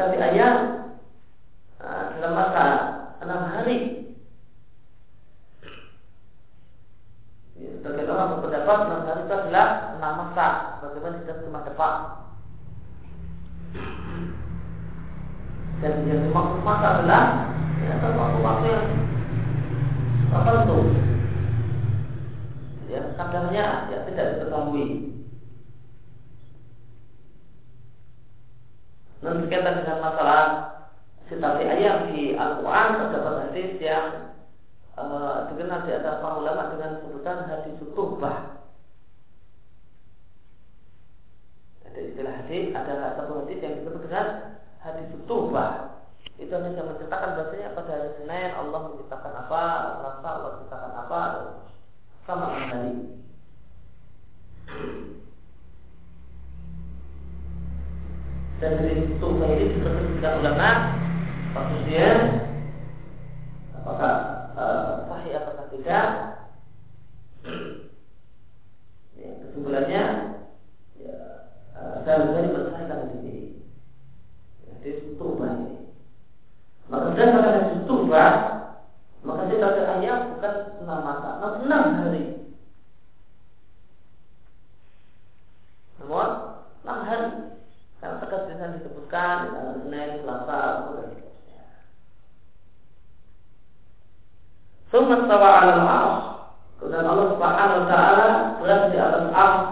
sekali ayat dalam masa enam hari. Ya, Sebagian orang berpendapat enam hari itu adalah enam masa, bagaimana kita cuma dapat. Dan yang dimaksud masa adalah ya, waktu-waktu yang tertentu. Ya, kadarnya ya tidak diketahui. Dan berkaitan dengan masalah sitasi ayat di Al-Quran terdapat hadis yang uh, dikenal di atas para ulama dengan sebutan hadis tubah. Ada istilah hadis, ada satu hadis yang disebut dengan hadis tubah itu hanya yang menceritakan bahasanya pada hari Senin Allah menciptakan apa, Selasa Allah menciptakan apa, sama hari. Dan dari itu ini disebutkan ulama maksudnya apakah uh, sahih atau tidak ya, kesimpulannya ya, uh, saya dari mensahihkan di sini ya, di ini maka berdasarkan hadis tubah, maka kita ayat bukan enam masa, enam hari. Namun enam hari. Di sana disebutkan di tanggal Senin, Selasa, dan seterusnya. Summa tawa al arsh. Kemudian Allah Subhanahu wa taala berada di atas arsh.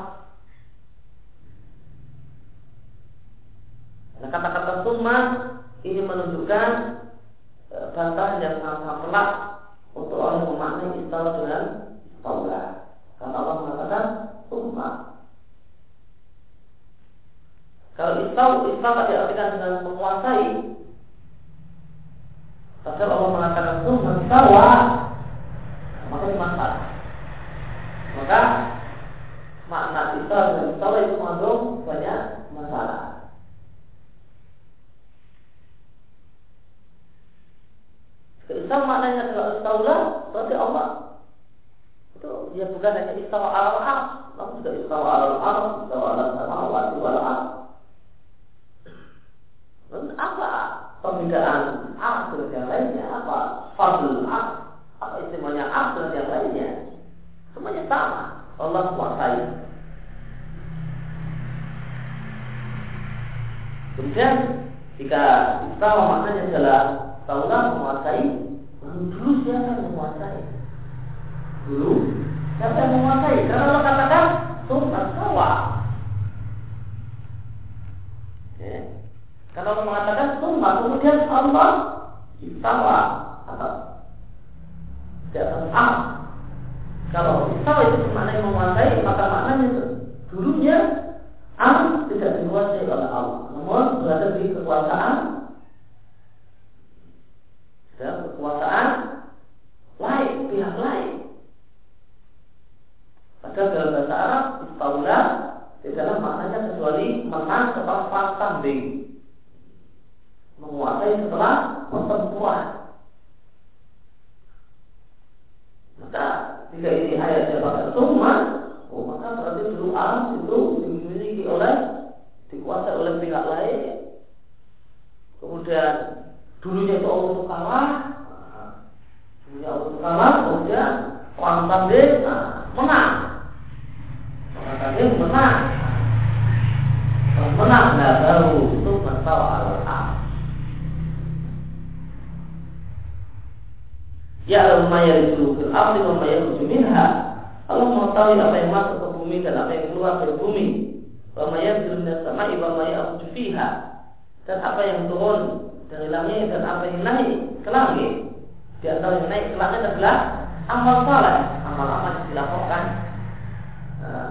Nah, kata-kata summa ini menunjukkan bantahan yang sangat pelak untuk orang memaknai istilah dengan istilah. Karena Allah mengatakan nah, menang. Orang tanding menang. Menang. Nah baru itu masalah al Ya Allah maya itu fil ardi wa maya minha. Allah mengetahui apa yang masuk ke bumi dan apa yang keluar dari bumi. Wa maya sama wa maya fiha. Dan apa yang turun dari langit dan apa yang naik ke langit. Di antara yang naik ke langit adalah amal saleh amal-amal dilakukan uh,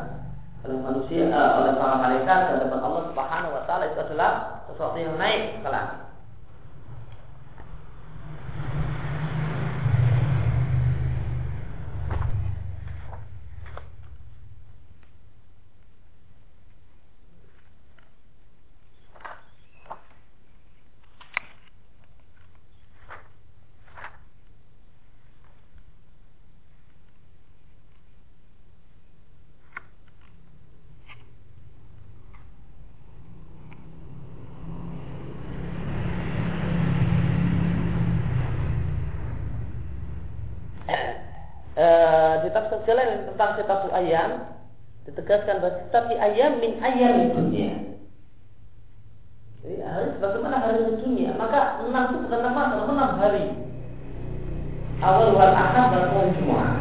oleh manusia uh, oleh para malaikat dan dapat Allah Subhanahu wa taala itu adalah sesuatu yang naik ke langit jalan tentang sifat ayam ditegaskan bahwa sifat ayam min ayam dunia. Jadi hari bagaimana hari dunia? Maka maka enam itu bukan nama namun enam hari. Awal wal ahad dan awal Jumat.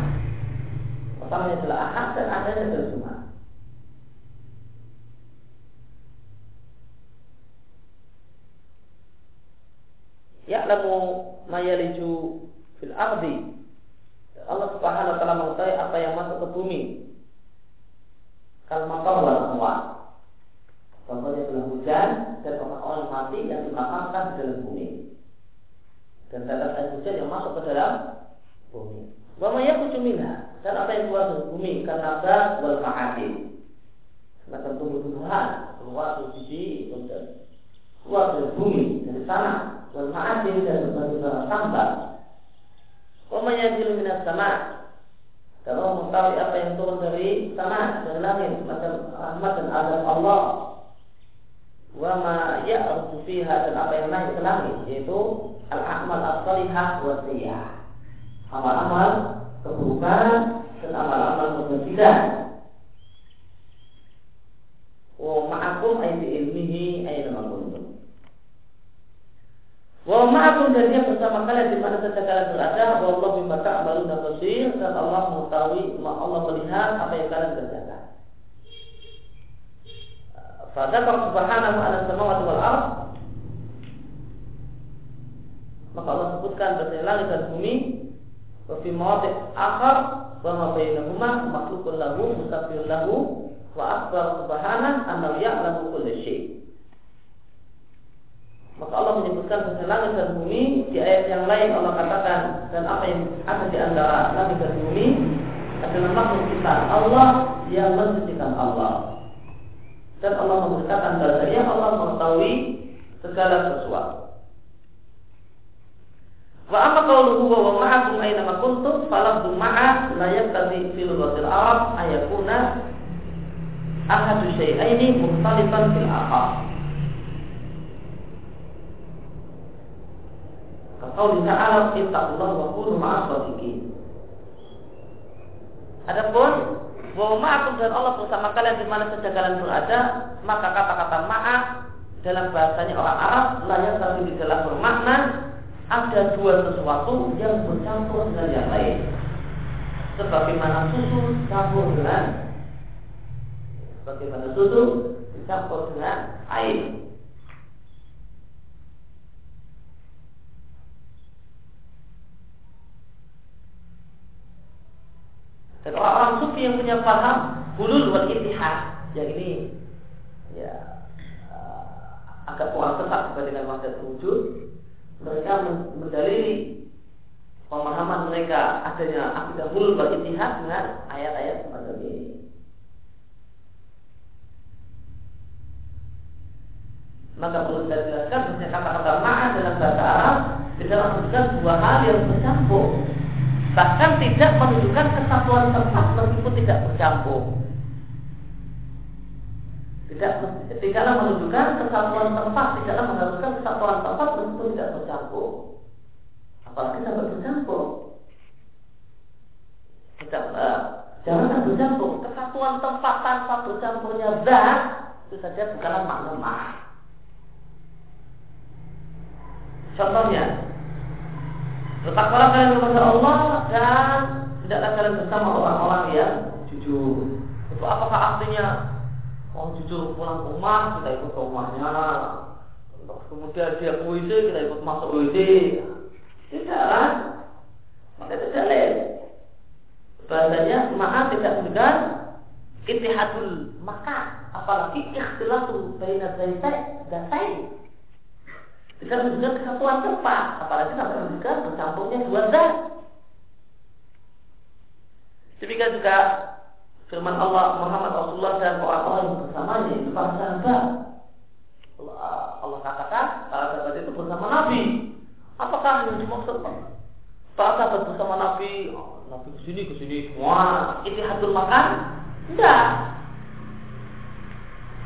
Pertamanya adalah ahad dan akhirnya adalah Jumat. Ya'lamu ma yaliju fil ardi. Allah Subhanahu wa taala mengetahui apa yang masuk ke bumi. Kalau matar wal amwat. Contohnya adalah hujan dan orang-orang mati yang dimakamkan di dalam bumi. Dan tetes air hujan yang masuk ke dalam bumi. Wa yakhruju dan apa yang keluar bumi? Karena gas wal ma'adin. Semacam tumbuh-tumbuhan keluar dari biji dan keluar dari bumi dari sana wal ma'adin dan berbagai barang ma yanzilu minas sama' kalau mengetahui apa yang turun dari sana dari langit. Macam rahmat dan azab Allah. Wa ma ya'ruju fiha dan apa yang naik ke langit yaitu al-amal as-salihah wa siyah. Amal-amal keburukan dan amal-amal kebajikan wa ma'akum ayat ilmihi ayat kuntum. Wa ma'akum dan dia bersama kalian di mana saja kalian berada wa Allah bima ta'maluna basir dan Allah mengetahui Allah melihat apa yang kalian kerjakan. Fadzakar subhanahu ala samawati wal ard. Maka Allah sebutkan bahwa langit dan bumi wa fi mawadhi akhar wa ma bainahuma makhlukun lahu musabbihun lahu wa akbar subhanahu annahu ya'lamu kulla syai' maka Allah menyebutkan bahwa langit dan bumi di ayat yang lain Allah katakan dan apa yang ada di antara langit dan bumi adalah makhluk kita Allah yang mensucikan Allah dan Allah memberitakan bahasanya Allah mengetahui segala sesuatu. Wa amma qawluhu wa ma'akum aina ma kuntum falafdu ma'a la yaqtadi fi lughatil Arab ayakuna ahadu syai'aini mukhtalifan fil akhar. Kaqauli ta'ala ittaqullah wa kunu ma'as sadiqin. Adapun bahwa ma'akum dan Allah bersama kalian di mana saja kalian berada, maka kata-kata ma'ah dalam bahasanya orang Arab layak tapi di bermakna ada dua sesuatu yang bercampur dengan yang lain. Sebagaimana susu campur dengan sebagaimana susu dicampur dengan air. Dan orang-orang sufi yang punya paham hulul wal ittihad yang ini ya uh, agak kurang tepat dibandingkan wahdat wujud mereka mendalili pemahaman mereka adanya akidah hulul wal ittihad dengan ayat-ayat semacam ini. Maka perlu saya jelaskan bahwa kata-kata ma'ah dalam bahasa Arab tidak menunjukkan dua hal yang bercampur bahkan tidak menunjukkan kesatuan tempat meskipun tidak bercampur. Tidak tidaklah menunjukkan kesatuan tempat, tidaklah mengharuskan kesatuan tempat meskipun tidak bercampur. Apalagi sampai bercampur. Tidak, uh, jangan bercampur. Kesatuan tempat tanpa bercampurnya zat itu saja bukanlah makna Contohnya, Bertakwalah kalian kepada Allah dan tidaklah kalian bersama orang-orang yang jujur. Itu apakah artinya orang jujur pulang ke rumah kita ikut ke rumahnya, kemudian dia WC kita ikut masuk WC. Tidak kan? Maka itu dalil. Bahasanya maaf tidak mendengar itihadul maka apalagi ikhtilatu baina zaitai dan tidak menunjukkan kesatuan tempat, apalagi sampai menunjukkan bercampurnya dua zat. Demikian juga firman Allah Muhammad Rasulullah dan orang-orang yang bersamanya itu para sahabat. Allah, Allah katakan para sahabat itu bersama Nabi. Apakah yang dimaksud para sahabat bersama Nabi? Oh, Nabi ke sini ke sini semua. Itu hatul makan? Tidak.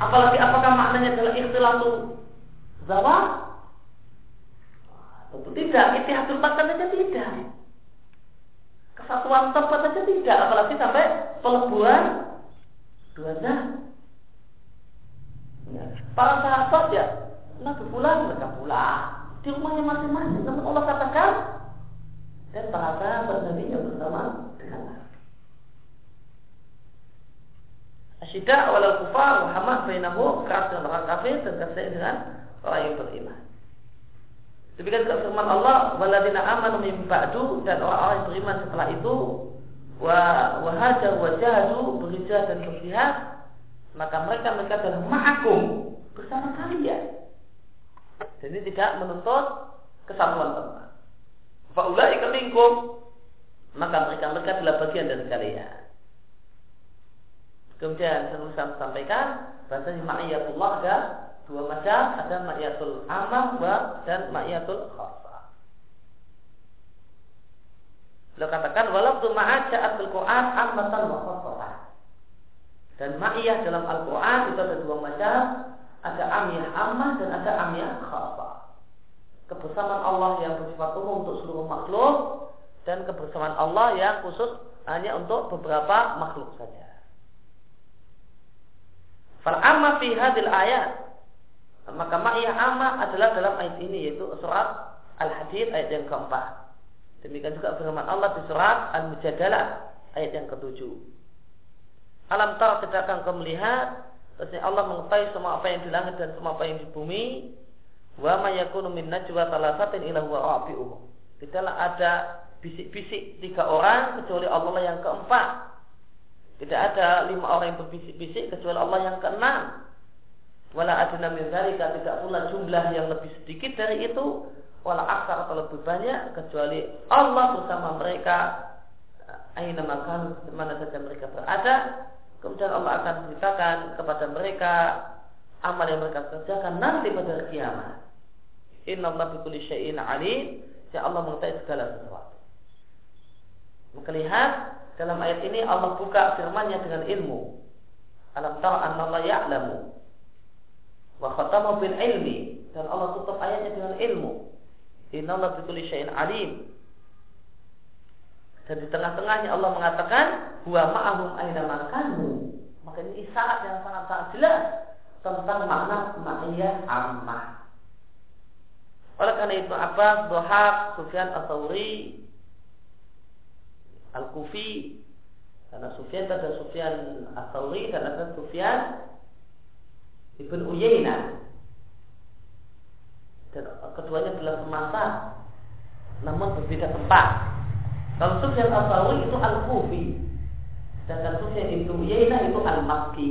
Apalagi apakah maknanya adalah ikhtilatu zawah? Tentu tidak, itihatul makan saja tidak. Kesatuan tempat saja tidak, apalagi sampai peleburan dua. Ya. Para sahabat ya, Nabi pulang mereka pulang. di rumahnya masing-masing. Namun Allah katakan dan para sahabat Nabi yang bersama dengan Asyida awal kufar Muhammad bainahu keras dengan orang kafir dan kasih dengan orang yang beriman. Demikian juga firman Allah, waladina amanu min dan orang-orang yang beriman setelah itu wa wahajar wa jahadu berhijrah dan berjihad maka mereka mereka adalah ma'akum bersama kalian. Ini tidak menuntut kesatuan tempat. Faulai minkum maka mereka mereka adalah bagian dari kalian. Kemudian saya sampaikan bahasanya ma'iyatullah ada dua macam, ada ma'iyatul amam dan ma'iyatul khasa. Beliau katakan walau ma'aja'at al-Quran ammatan wa. Dan ma'iyah dalam Al-Quran itu ada dua macam, ada amiyah ammah dan ada amiyah khasa. Kebersamaan Allah yang bersifat umum untuk seluruh makhluk dan kebersamaan Allah yang khusus hanya untuk beberapa makhluk saja. Fal amma fi hadil ayat maka ma'iyah amma adalah dalam ayat ini yaitu surat Al-Hadid ayat yang keempat. Demikian juga firman Allah di surat Al-Mujadalah ayat yang ketujuh. Alam tar sedangkan kau melihat Bahasanya Allah mengetahui semua apa yang di langit dan semua apa yang di bumi. Wa ma yakunu min najwa talasatin ila huwa rabi'uhum. Tidaklah ada bisik-bisik tiga orang kecuali Allah yang keempat tidak ada lima orang yang berbisik-bisik kecuali Allah yang keenam. Wala adna min dzalika tidak pula jumlah yang lebih sedikit dari itu wala aksar atau lebih banyak kecuali Allah bersama mereka aina makan mana saja mereka berada kemudian Allah akan ceritakan kepada mereka amal yang mereka kerjakan nanti pada kiamat inna Allah bikulli syai'in alim ya Allah mengetahui segala sesuatu maka lihat dalam ayat ini Allah buka firman-Nya dengan ilmu. Alam tara anna Allah ya'lamu. Wa khatama bil ilmi dan Allah tutup ayatnya dengan ilmu. Inna Allah bikulli syai'in alim. Dan di tengah-tengahnya Allah mengatakan huwa ma'ahum aina makanu. Maka ini isyarat yang sangat-sangat jelas tentang makna ma'iyah ammah. Oleh karena itu Abbas, Dohak, Sufyan As-Sawri Al-Kufi karena Sufyan ada Sufyan As-Sauri dan ada Sufyan Ibn Uyainah dan keduanya adalah semasa namun berbeda tempat. Kalau Sufyan As-Sauri itu Al-Kufi. Sedangkan Sufyan Ibn Uyainah itu Al-Makki.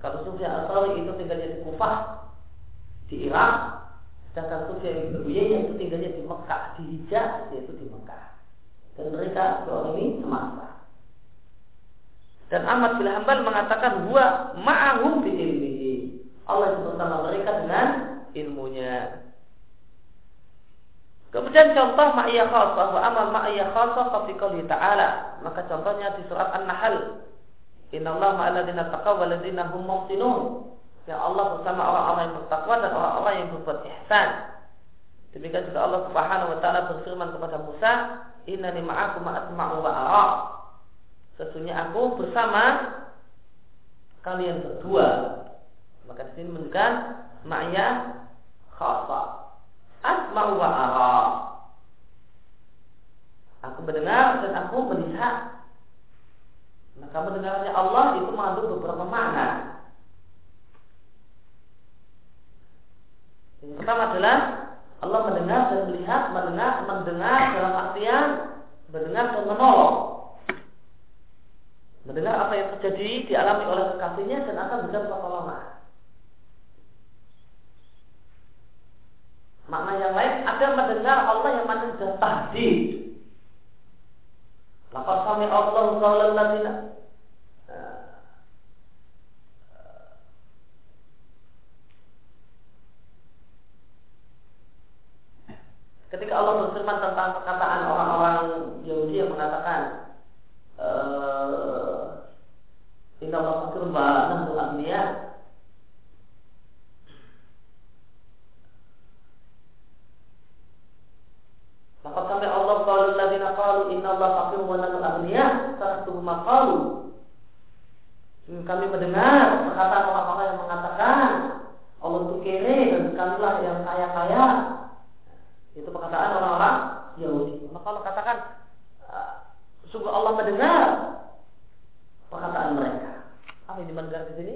Kalau Sufyan As-Sauri itu tinggalnya di Kufah di Irak. Sedangkan Sufyan Ibn Uyainah itu tinggalnya di Mekah di Hijaz yaitu di Mekah. Dan mereka dua ini semasa. Dan Ahmad bin Hanbal mengatakan huwa ma'ahum bi ilmihi. Allah itu bersama mereka dengan ilmunya. Kemudian contoh ma'iyah khasah wa amal ma'iyah khasah qouli ta'ala. Maka contohnya di surat An-Nahl. Inna Allah ma'aladina taqaw wa ladina hum. Yang Allah bersama orang-orang yang bertakwa dan orang-orang yang berbuat ihsan. Demikian juga Allah Subhanahu wa taala berfirman kepada Musa, Innani ma'akum asma'u wa ara. Sesungguhnya aku bersama kalian berdua. Maka di sini menunjukkan ma'ya khasa. Asma'u wa ara. Aku mendengar dan aku melihat. Maka mendengarnya Allah itu mengandung beberapa makna. Yang pertama adalah Allah mendengar dan melihat, mendengar, mendengar dalam artian mendengar dan menolong. Mendengar apa yang terjadi dialami oleh kekasihnya dan akan berikan pertolongan. Makna yang lain ada mendengar Allah yang sudah tahdid. Laqad sami Allah qawlan ladina Ketika Allah berfirman tentang perkataan orang-orang Yahudi yang mengatakan eh, Inna Allah fakir wa nahnu sampai Allah qalu alladziina qalu Allah fakir wa nahnu agniya Saratuhu ma qalu Kami mendengar perkataan orang-orang yang mengatakan Allah itu kere dan sekalilah yang kaya-kaya. Itu perkataan orang-orang Yahudi. Maka Allah katakan, uh, sungguh Allah mendengar perkataan mereka. Apa yang dimendengar di sini?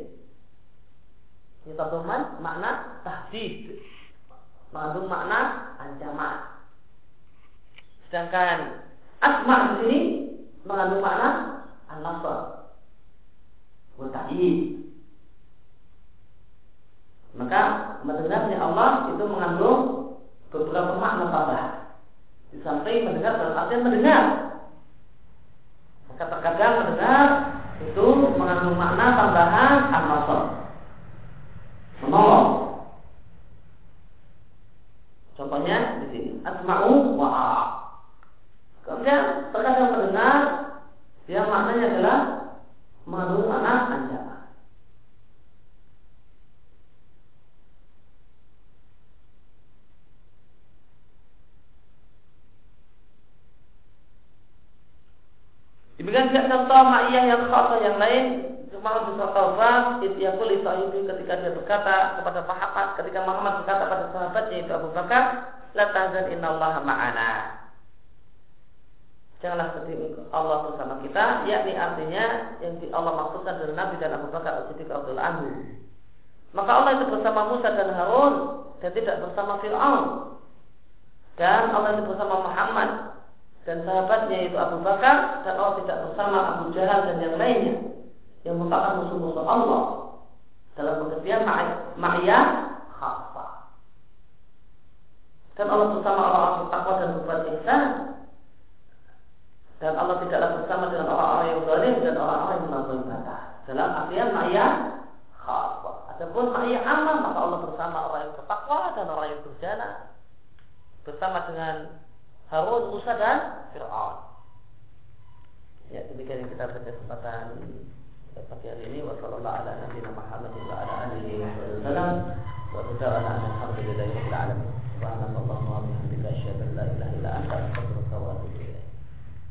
Ini terjemahan makna tahdid. Mengandung makna ancaman. Sedangkan asma di sini mengandung makna an-nasr. Mutahid. Maka mendengarnya Allah itu mengandung beberapa makna tambah. Di samping mendengar dalam artian mendengar. Maka terkadang mendengar itu mengandung makna tambahan an-nasr. Menolong. Contohnya di sini asma'u wa Kemudian terkadang mendengar yang maknanya adalah mengandung makna ancaman. Demikian juga contoh ma'iyah yang khasa yang lain Cuma di surat Taubah Ityakul Isa'ibi ketika dia berkata kepada Muhammad Ketika Muhammad berkata pada sahabatnya itu Abu Bakar La tahzan innallaha ma'ana. Janganlah sedih Allah bersama kita Yakni artinya yang Allah maksudkan dari Nabi dan Abu Bakar As-Siddiq Abdul Anhu. Maka Allah itu bersama Musa dan Harun Dan tidak bersama Fir'aun. Dan Allah itu bersama Muhammad dan sahabatnya itu Abu Bakar dan Allah tidak bersama Abu Jahal dan yang lainnya yang merupakan musuh-musuh Allah dalam pengertian ma'iyah khasa. Dan Allah bersama orang-orang bertakwa dan berbuat ihsan dan Allah tidaklah bersama dengan orang-orang yang zalim dan orang-orang yang melampaui batas. Dalam artian ma'iyah khasa. Adapun ma'iyah aman maka Allah bersama orang yang bertakwa dan orang yang berjana bersama dengan Harun, Musa dan Fir'aun. Ya, demikian yang kita baca kesempatan pagi hari ini wasallallahu ala nabiyina Muhammad wa ala alihi wasallam wa tadarana alhamdulillahi rabbil alamin subhanallah wa bihamdika asyhadu an la